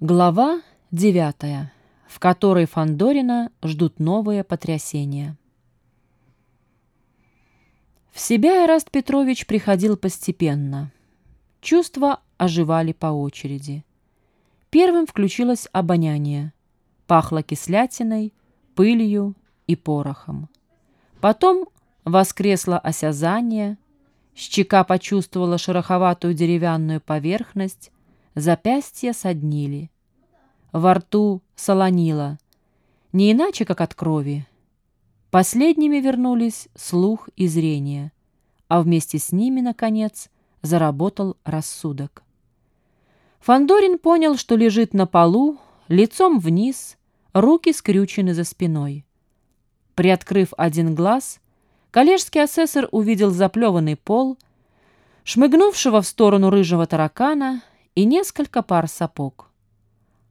Глава девятая, в которой Фандорина ждут новые потрясения. В себя Эраст Петрович приходил постепенно. Чувства оживали по очереди. Первым включилось обоняние. Пахло кислятиной, пылью и порохом. Потом воскресло осязание, щека почувствовала шероховатую деревянную поверхность, запястья соднили. Во рту солонило, не иначе, как от крови. Последними вернулись слух и зрение, а вместе с ними, наконец, заработал рассудок. Фандорин понял, что лежит на полу, лицом вниз, руки скрючены за спиной. Приоткрыв один глаз, коллежский асессор увидел заплеванный пол, шмыгнувшего в сторону рыжего таракана и несколько пар сапог.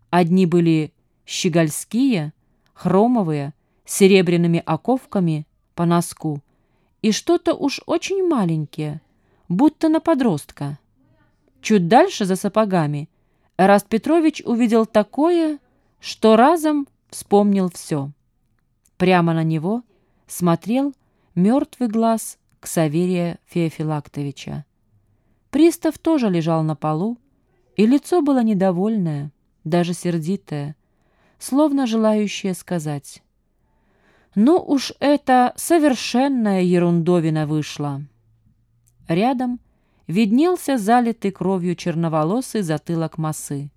Одни были щегольские, хромовые, с серебряными оковками по носку, и что-то уж очень маленькие, будто на подростка. Чуть дальше, за сапогами, Эраст Петрович увидел такое, что разом вспомнил все. Прямо на него смотрел мертвый глаз Ксаверия Феофилактовича. Пристав тоже лежал на полу, и лицо было недовольное, даже сердитое, словно желающее сказать. «Ну уж это совершенная ерундовина вышла!» Рядом виднелся залитый кровью черноволосый затылокması.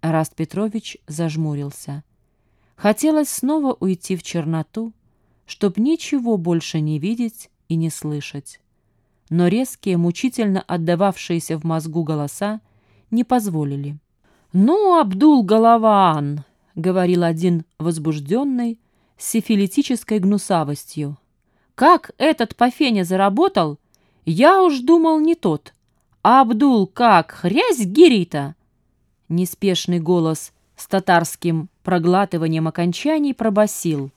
Раст Петрович зажмурился. Хотелось снова уйти в черноту, чтоб ничего больше не видеть и не слышать. Но резкие, мучительно отдававшиеся в мозгу голоса не позволили. «Ну, Абдул-Голован!» — говорил один возбужденный с сифилитической гнусавостью. «Как этот по фене заработал? Я уж думал не тот. Абдул как, хрязь гирита!» Неспешный голос с татарским проглатыванием окончаний пробасил.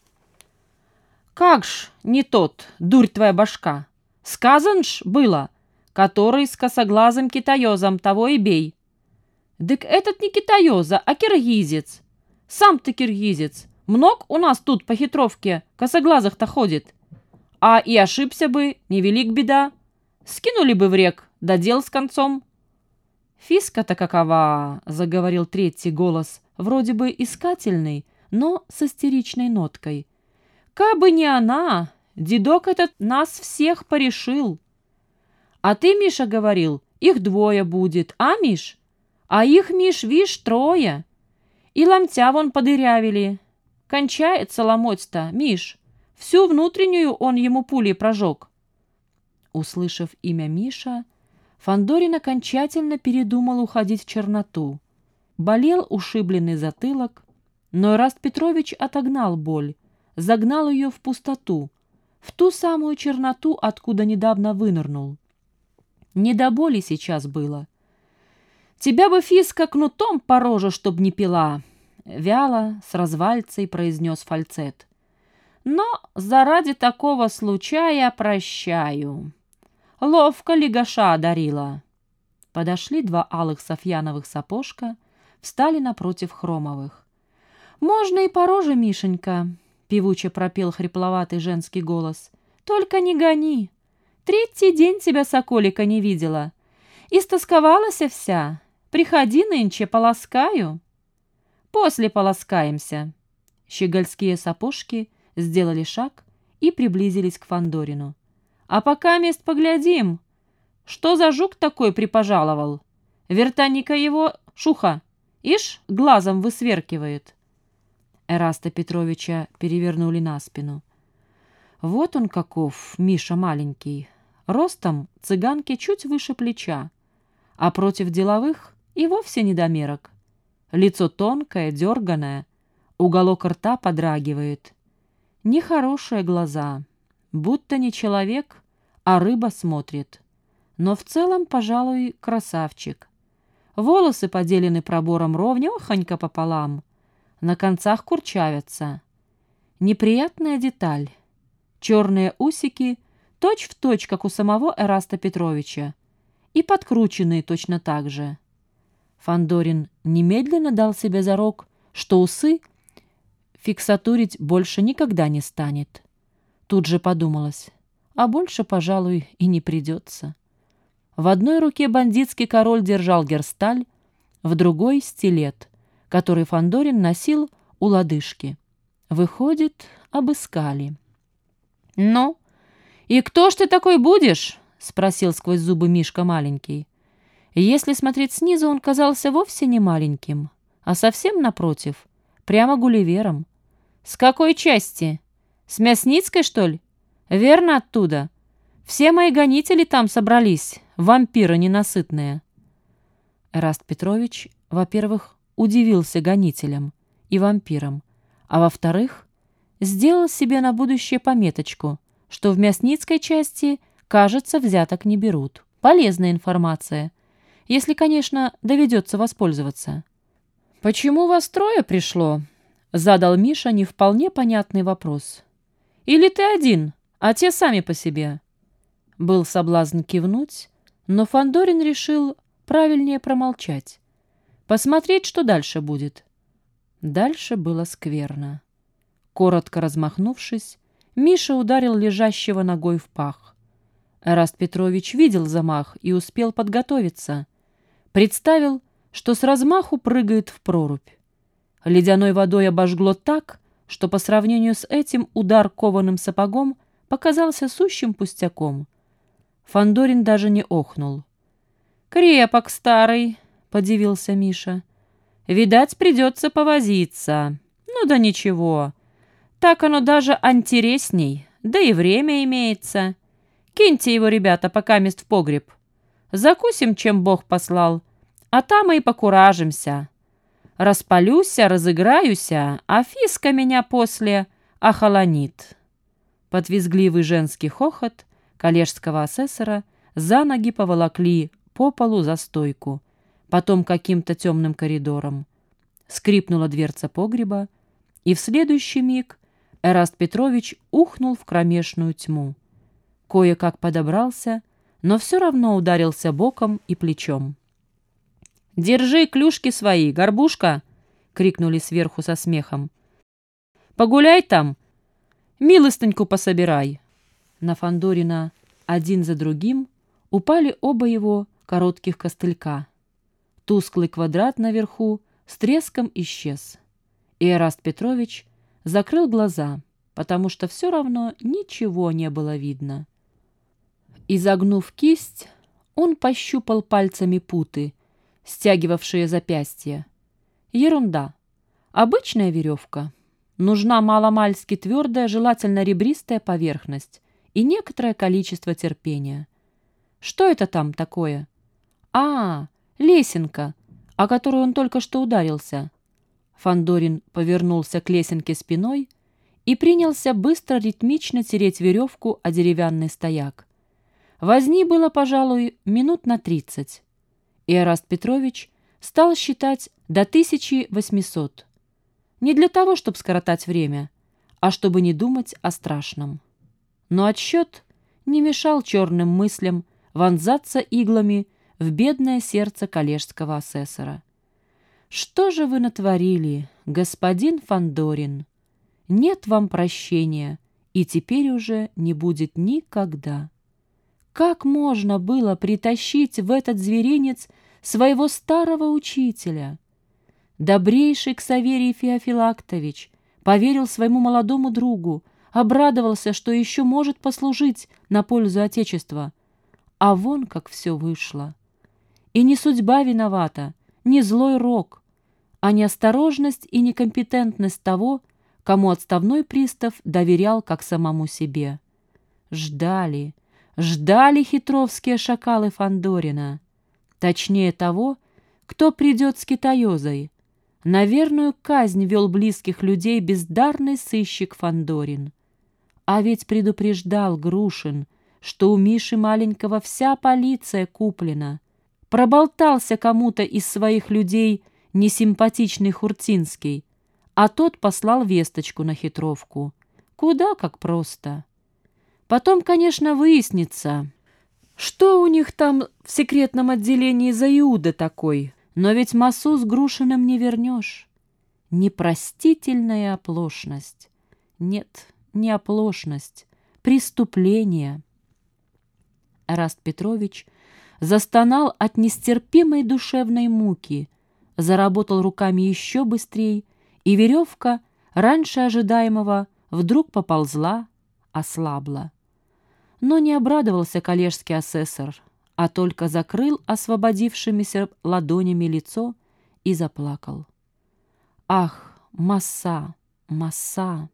«Как ж не тот, дурь твоя башка! Сказан ж было, который с косоглазым китаёзом того и бей!» «Дык этот не китаёза, а киргизец. Сам ты киргизец. Мног у нас тут по хитровке косоглазых-то ходит. А и ошибся бы, невелик беда. Скинули бы в рек, да дел с концом». «Фиска-то какова!» — заговорил третий голос, вроде бы искательный, но с истеричной ноткой. «Кабы не она, дедок этот нас всех порешил!» «А ты, Миша, говорил, их двое будет, а, Миш?» А их, Миш, вишь, трое. И ломтя вон подырявили. Кончается ломоть-то, Миш. Всю внутреннюю он ему пулей прожег. Услышав имя Миша, Фандорин окончательно передумал уходить в черноту. Болел ушибленный затылок, но Раст Петрович отогнал боль, загнал ее в пустоту, в ту самую черноту, откуда недавно вынырнул. Не до боли сейчас было — Тебя бы, Фиска, кнутом по роже, чтоб не пила!» Вяло, с развальцей произнес фальцет. «Но заради такого случая прощаю. Ловко лигаша одарила». Подошли два алых софьяновых сапожка, встали напротив хромовых. «Можно и по роже, Мишенька!» — певуче пропел хрипловатый женский голос. «Только не гони! Третий день тебя, соколика, не видела. Истосковалась вся, Приходи нынче, полоскаю. После полоскаемся. Щегольские сапожки сделали шаг и приблизились к Фандорину. А пока мест поглядим. Что за жук такой припожаловал? Вертаника его шуха. Ишь, глазом высверкивает. Эраста Петровича перевернули на спину. Вот он каков, Миша маленький. Ростом цыганки чуть выше плеча, а против деловых и вовсе недомерок. Лицо тонкое, дерганое, уголок рта подрагивает. Нехорошие глаза, будто не человек, а рыба смотрит. Но в целом, пожалуй, красавчик. Волосы поделены пробором ровнёхонько пополам, на концах курчавятся. Неприятная деталь. Черные усики точь в точь, как у самого Эраста Петровича, и подкрученные точно так же. Фандорин немедленно дал себе зарок, что усы фиксатурить больше никогда не станет. Тут же подумалось, а больше, пожалуй, и не придется. В одной руке бандитский король держал герсталь, в другой — стилет, который Фандорин носил у лодыжки. Выходит, обыскали. «Ну, и кто ж ты такой будешь?» — спросил сквозь зубы Мишка маленький. Если смотреть снизу, он казался вовсе не маленьким, а совсем напротив, прямо гулливером. «С какой части? С Мясницкой, что ли? Верно оттуда? Все мои гонители там собрались, вампиры ненасытные». Эраст Петрович, во-первых, удивился гонителям и вампирам, а во-вторых, сделал себе на будущее пометочку, что в Мясницкой части, кажется, взяток не берут. Полезная информация, если, конечно, доведется воспользоваться. «Почему вас трое пришло?» — задал Миша не вполне понятный вопрос. «Или ты один, а те сами по себе?» Был соблазн кивнуть, но Фандорин решил правильнее промолчать. Посмотреть, что дальше будет. Дальше было скверно. Коротко размахнувшись, Миша ударил лежащего ногой в пах. Эраст Петрович видел замах и успел подготовиться. Представил, что с размаху прыгает в прорубь. Ледяной водой обожгло так, что по сравнению с этим удар кованым сапогом показался сущим пустяком. Фандорин даже не охнул. «Крепок старый», — подивился Миша. «Видать, придется повозиться. Ну да ничего. Так оно даже антиресней, да и время имеется. Киньте его, ребята, пока мест в погреб. Закусим, чем Бог послал, а там и покуражимся. Распалюся, разыграюся, а фиска меня после охолонит». Под визгливый женский хохот коллежского асессора за ноги поволокли по полу за стойку, потом каким-то темным коридором. Скрипнула дверца погреба, и в следующий миг Эраст Петрович ухнул в кромешную тьму. Кое-как подобрался, но все равно ударился боком и плечом. «Держи клюшки свои, горбушка!» — крикнули сверху со смехом. «Погуляй там! Милостыньку пособирай!» На Фандорина один за другим упали оба его коротких костылька. Тусклый квадрат наверху с треском исчез. И Эраст Петрович закрыл глаза, потому что все равно ничего не было видно. Изогнув кисть, он пощупал пальцами путы, стягивавшие запястья. Ерунда. Обычная веревка. Нужна маломальски твердая, желательно ребристая поверхность и некоторое количество терпения. Что это там такое? А, лесенка, о которую он только что ударился. Фандорин повернулся к лесенке спиной и принялся быстро ритмично тереть веревку о деревянный стояк. Возни было, пожалуй, минут на тридцать. И Эраст Петрович стал считать до 1800. Не для того, чтобы скоротать время, а чтобы не думать о страшном. Но отсчет не мешал черным мыслям вонзаться иглами в бедное сердце коллежского асессора. «Что же вы натворили, господин Фандорин? Нет вам прощения, и теперь уже не будет никогда». Как можно было притащить в этот зверинец своего старого учителя? Добрейший Ксаверий Феофилактович поверил своему молодому другу, обрадовался, что еще может послужить на пользу Отечества. А вон как все вышло. И не судьба виновата, не злой рок, а неосторожность и некомпетентность того, кому отставной пристав доверял как самому себе. Ждали, ждали хитровские шакалы Фандорина, точнее того, кто придет с китаёзой. На казнь вел близких людей бездарный сыщик Фандорин. А ведь предупреждал Грушин, что у Миши маленького вся полиция куплена. Проболтался кому-то из своих людей несимпатичный Хуртинский, а тот послал весточку на хитровку. Куда как просто. Потом, конечно, выяснится, что у них там в секретном отделении за Иуда такой, Но ведь массу с Грушиным не вернешь. Непростительная оплошность. Нет, не оплошность, преступление. Раст Петрович застонал от нестерпимой душевной муки, заработал руками еще быстрее, и веревка, раньше ожидаемого, вдруг поползла, ослабла. Но не обрадовался коллежский асессор, а только закрыл освободившимися ладонями лицо и заплакал. Ах, масса, масса!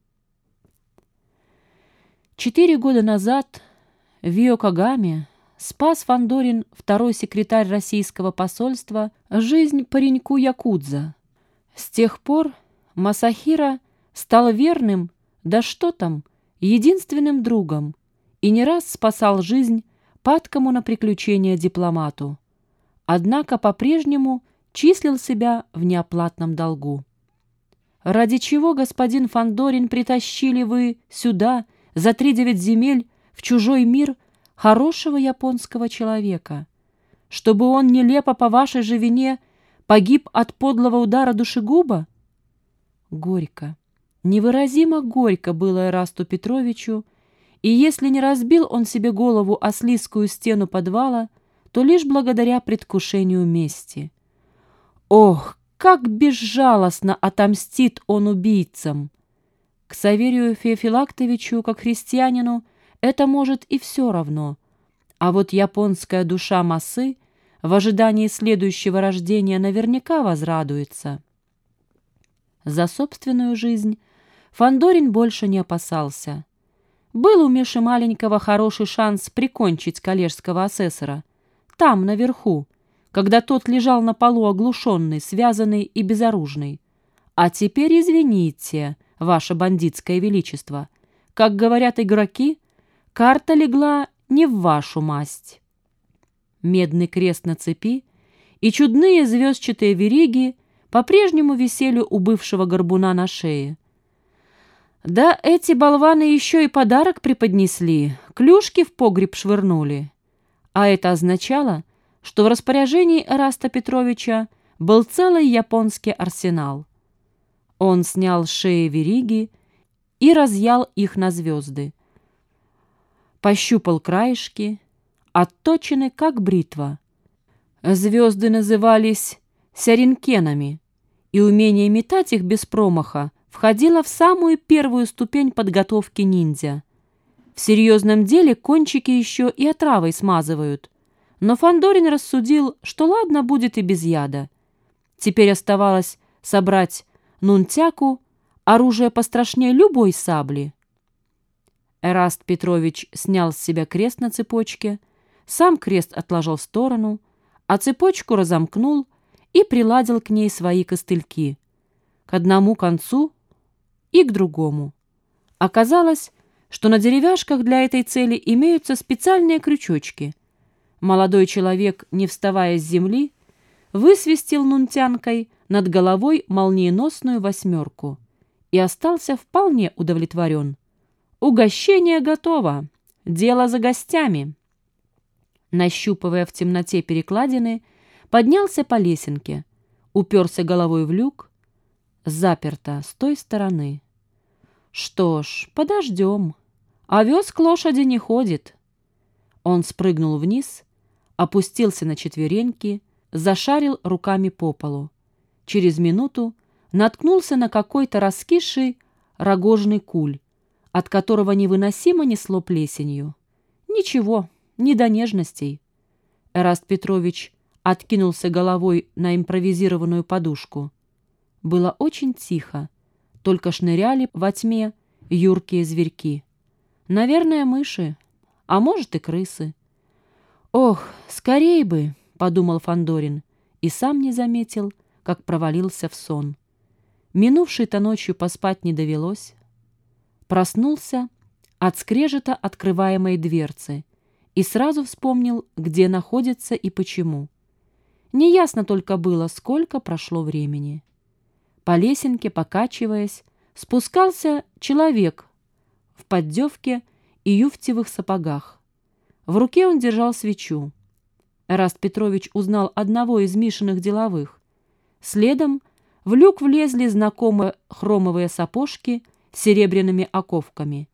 Четыре года назад в Иокагаме спас Фандорин, второй секретарь российского посольства, жизнь пареньку Якудза. С тех пор Масахира стал верным, да что там, единственным другом и не раз спасал жизнь падкому на приключения дипломату. Однако по-прежнему числил себя в неоплатном долгу. «Ради чего, господин Фандорин, притащили вы сюда, за три девять земель, в чужой мир, хорошего японского человека? Чтобы он нелепо по вашей же вине погиб от подлого удара душегуба?» Горько, невыразимо горько было Эрасту Петровичу, и если не разбил он себе голову о слизкую стену подвала, то лишь благодаря предвкушению мести. Ох, как безжалостно отомстит он убийцам! К Саверию Феофилактовичу, как христианину, это может и все равно. А вот японская душа массы в ожидании следующего рождения наверняка возрадуется. За собственную жизнь Фандорин больше не опасался. Был у Миши маленького хороший шанс прикончить коллежского асессора. Там, наверху, когда тот лежал на полу оглушенный, связанный и безоружный. А теперь извините, ваше бандитское величество. Как говорят игроки, карта легла не в вашу масть. Медный крест на цепи и чудные звездчатые вериги по-прежнему висели у бывшего горбуна на шее. Да эти болваны еще и подарок преподнесли, клюшки в погреб швырнули. А это означало, что в распоряжении Эраста Петровича был целый японский арсенал. Он снял шеи вериги и разъял их на звезды. Пощупал краешки, отточены, как бритва. Звезды назывались сяринкенами, и умение метать их без промаха входила в самую первую ступень подготовки ниндзя. В серьезном деле кончики еще и отравой смазывают. Но Фандорин рассудил, что ладно будет и без яда. Теперь оставалось собрать нунтяку, оружие пострашнее любой сабли. Эраст Петрович снял с себя крест на цепочке, сам крест отложил в сторону, а цепочку разомкнул и приладил к ней свои костыльки. К одному концу и к другому. Оказалось, что на деревяшках для этой цели имеются специальные крючочки. Молодой человек, не вставая с земли, высвистел нунтянкой над головой молниеносную восьмерку и остался вполне удовлетворен. «Угощение готово! Дело за гостями!» Нащупывая в темноте перекладины, поднялся по лесенке, уперся головой в люк, заперто с той стороны. Что ж, подождем. Овес к лошади не ходит. Он спрыгнул вниз, опустился на четвереньки, зашарил руками по полу. Через минуту наткнулся на какой-то раскисший рогожный куль, от которого невыносимо несло плесенью. Ничего, не до нежностей. Эраст Петрович откинулся головой на импровизированную подушку. Было очень тихо, только шныряли во тьме юркие зверьки. Наверное, мыши, а может и крысы. «Ох, скорей бы!» — подумал Фандорин и сам не заметил, как провалился в сон. Минувшей-то ночью поспать не довелось. Проснулся от скрежета открываемой дверцы и сразу вспомнил, где находится и почему. Неясно только было, сколько прошло времени. По лесенке, покачиваясь, спускался человек в поддевке и юфтевых сапогах. В руке он держал свечу. Раст Петрович узнал одного из Мишиных деловых. Следом в люк влезли знакомые хромовые сапожки с серебряными оковками.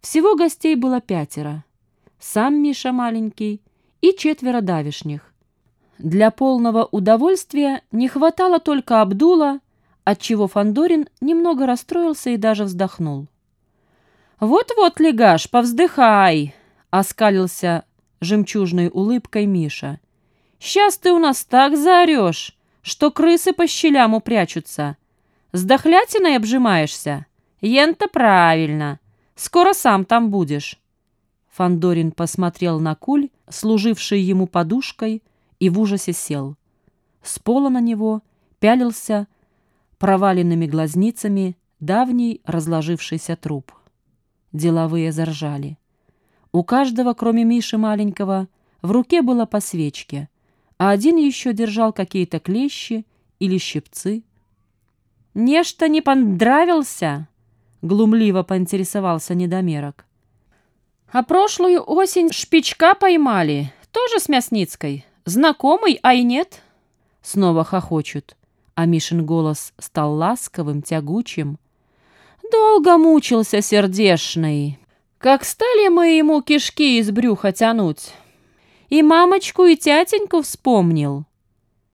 Всего гостей было пятеро. Сам Миша маленький и четверо давишних. Для полного удовольствия не хватало только Абдула, отчего Фандорин немного расстроился и даже вздохнул. «Вот-вот, легаш, повздыхай!» — оскалился жемчужной улыбкой Миша. «Сейчас ты у нас так заорешь, что крысы по щелям упрячутся. С дохлятиной обжимаешься? Ента правильно. Скоро сам там будешь». Фандорин посмотрел на куль, служивший ему подушкой, и в ужасе сел. С пола на него пялился проваленными глазницами давний разложившийся труп. Деловые заржали. У каждого, кроме Миши маленького, в руке было по свечке, а один еще держал какие-то клещи или щипцы. «Нечто не понравился?» — глумливо поинтересовался недомерок. «А прошлую осень шпичка поймали, тоже с Мясницкой. Знакомый, а и нет?» Снова хохочут, а Мишин голос стал ласковым, тягучим. «Долго мучился сердешный. Как стали мы ему кишки из брюха тянуть. И мамочку, и тятеньку вспомнил.